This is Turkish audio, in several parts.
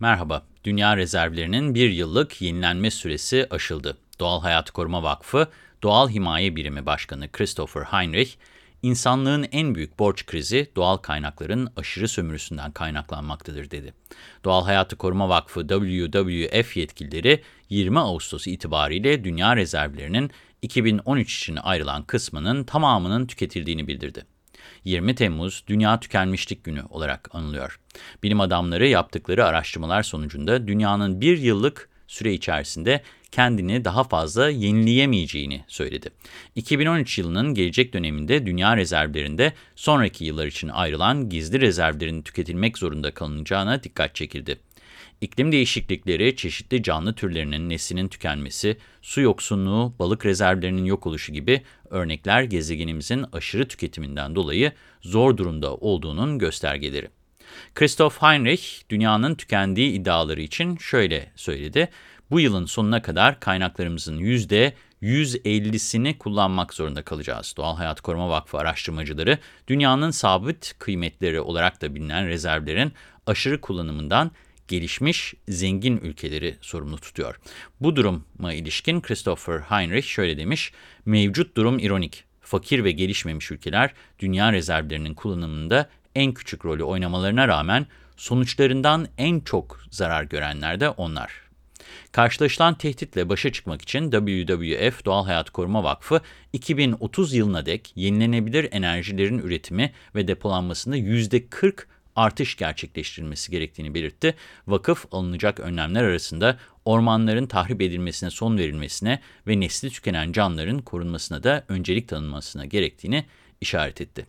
Merhaba, dünya rezervlerinin bir yıllık yenilenme süresi aşıldı. Doğal Hayat Koruma Vakfı, Doğal Himaye Birimi Başkanı Christopher Heinrich, insanlığın en büyük borç krizi doğal kaynakların aşırı sömürüsünden kaynaklanmaktadır dedi. Doğal Hayatı Koruma Vakfı WWF yetkilileri 20 Ağustos itibariyle dünya rezervlerinin 2013 için ayrılan kısmının tamamının tüketildiğini bildirdi. 20 Temmuz Dünya Tükenmişlik Günü olarak anılıyor. Bilim adamları yaptıkları araştırmalar sonucunda dünyanın bir yıllık süre içerisinde kendini daha fazla yenileyemeyeceğini söyledi. 2013 yılının gelecek döneminde dünya rezervlerinde sonraki yıllar için ayrılan gizli rezervlerin tüketilmek zorunda kalınacağına dikkat çekildi. İklim değişiklikleri, çeşitli canlı türlerinin neslinin tükenmesi, su yoksunluğu, balık rezervlerinin yok oluşu gibi örnekler gezegenimizin aşırı tüketiminden dolayı zor durumda olduğunun göstergeleri. Christoph Heinrich, dünyanın tükendiği iddiaları için şöyle söyledi. Bu yılın sonuna kadar kaynaklarımızın %150'sini kullanmak zorunda kalacağız. Doğal Hayat Koruma Vakfı araştırmacıları, dünyanın sabit kıymetleri olarak da bilinen rezervlerin aşırı kullanımından gelişmiş, zengin ülkeleri sorumlu tutuyor. Bu duruma ilişkin Christopher Heinrich şöyle demiş, mevcut durum ironik. Fakir ve gelişmemiş ülkeler dünya rezervlerinin kullanımında en küçük rolü oynamalarına rağmen sonuçlarından en çok zarar görenler de onlar. Karşılaşılan tehditle başa çıkmak için WWF Doğal Hayat Koruma Vakfı 2030 yılına dek yenilenebilir enerjilerin üretimi ve depolanmasında %40 artış gerçekleştirilmesi gerektiğini belirtti. Vakıf alınacak önlemler arasında ormanların tahrip edilmesine son verilmesine ve nesli tükenen canlıların korunmasına da öncelik tanınmasına gerektiğini işaret etti.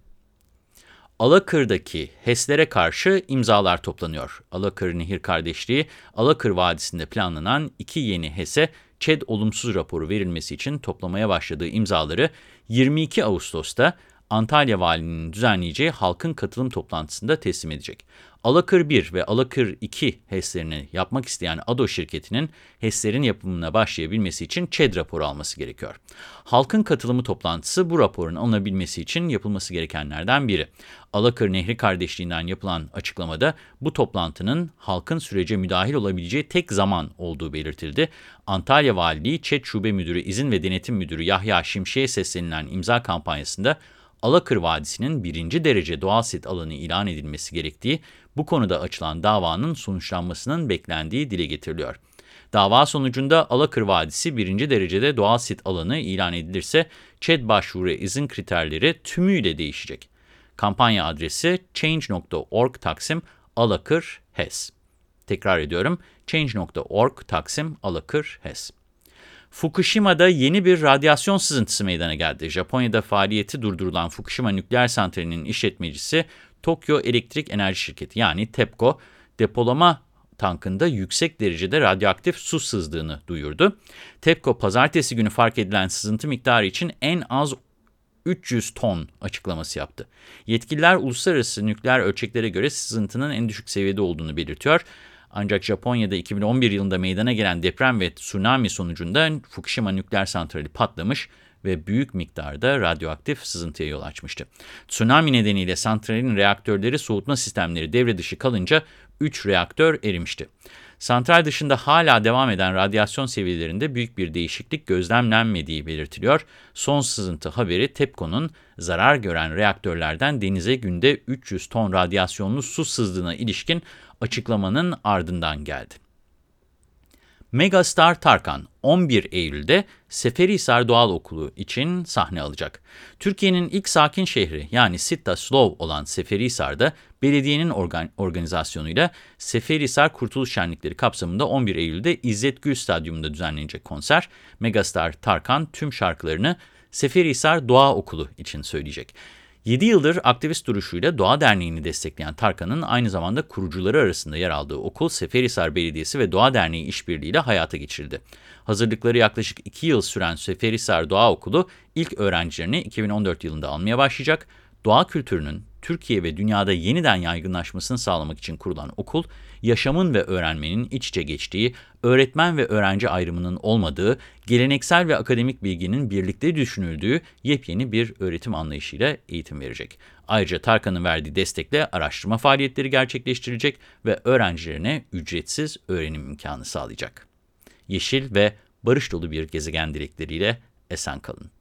Alakır'daki HES'lere karşı imzalar toplanıyor. Alakır Nehir Kardeşliği, Alakır Vadisi'nde planlanan iki yeni HES'e ÇED olumsuz raporu verilmesi için toplamaya başladığı imzaları 22 Ağustos'ta Antalya Valiliğinin düzenleyeceği halkın katılım toplantısında teslim edecek. Alakır 1 ve Alakır 2 HES'lerini yapmak isteyen ADO şirketinin HES'lerin yapımına başlayabilmesi için ÇED raporu alması gerekiyor. Halkın katılımı toplantısı bu raporun alınabilmesi için yapılması gerekenlerden biri. Alakır Nehri kardeşliğinden yapılan açıklamada bu toplantının halkın sürece müdahil olabileceği tek zaman olduğu belirtildi. Antalya Valiliği ÇED Şube Müdürü İzin ve Denetim Müdürü Yahya Şimşek'e seslenilen imza kampanyasında Alakır Vadisi'nin birinci derece doğal sit alanı ilan edilmesi gerektiği, bu konuda açılan davanın sonuçlanmasının beklendiği dile getiriliyor. Dava sonucunda Alakır Vadisi birinci derecede doğal sit alanı ilan edilirse ÇED başvuru izin kriterleri tümüyle değişecek. Kampanya adresi change.org taksim alakır HES. Tekrar ediyorum change.org taksim alakır HES. Fukushima'da yeni bir radyasyon sızıntısı meydana geldi. Japonya'da faaliyeti durdurulan Fukushima nükleer santralinin işletmecisi Tokyo Elektrik Enerji Şirketi yani TEPCO depolama tankında yüksek derecede radyoaktif su sızdığını duyurdu. TEPCO pazartesi günü fark edilen sızıntı miktarı için en az 300 ton açıklaması yaptı. Yetkililer uluslararası nükleer ölçeklere göre sızıntının en düşük seviyede olduğunu belirtiyor. Ancak Japonya'da 2011 yılında meydana gelen deprem ve tsunami sonucunda Fukushima nükleer santrali patlamış ve büyük miktarda radyoaktif sızıntıya yol açmıştı. Tsunami nedeniyle santralin reaktörleri soğutma sistemleri devre dışı kalınca 3 reaktör erimişti. Santral dışında hala devam eden radyasyon seviyelerinde büyük bir değişiklik gözlemlenmediği belirtiliyor. Son sızıntı haberi TEPCO'nun zarar gören reaktörlerden denize günde 300 ton radyasyonlu su sızdığına ilişkin açıklamanın ardından geldi. Megastar Tarkan 11 Eylül'de Seferihisar Doğal Okulu için sahne alacak. Türkiye'nin ilk sakin şehri yani Sitta Slow olan Seferihisar'da belediyenin organ organizasyonuyla Seferihisar Kurtuluş Şenlikleri kapsamında 11 Eylül'de İzzet Gül Stadyumunda düzenlenecek konser. Megastar Tarkan tüm şarkılarını Seferihisar Doğa Okulu için söyleyecek. 7 yıldır aktivist duruşuyla Doğa Derneği'ni destekleyen Tarkan'ın aynı zamanda kurucuları arasında yer aldığı okul Seferihisar Belediyesi ve Doğa Derneği işbirliğiyle hayata geçirildi. Hazırlıkları yaklaşık 2 yıl süren Seferihisar Doğa Okulu ilk öğrencilerini 2014 yılında almaya başlayacak. Doğa kültürünün Türkiye ve dünyada yeniden yaygınlaşmasını sağlamak için kurulan okul, yaşamın ve öğrenmenin iç içe geçtiği, öğretmen ve öğrenci ayrımının olmadığı, geleneksel ve akademik bilginin birlikte düşünüldüğü yepyeni bir öğretim anlayışıyla eğitim verecek. Ayrıca Tarkan'ın verdiği destekle araştırma faaliyetleri gerçekleştirecek ve öğrencilerine ücretsiz öğrenim imkanı sağlayacak. Yeşil ve barış dolu bir gezegen dilekleriyle esen kalın.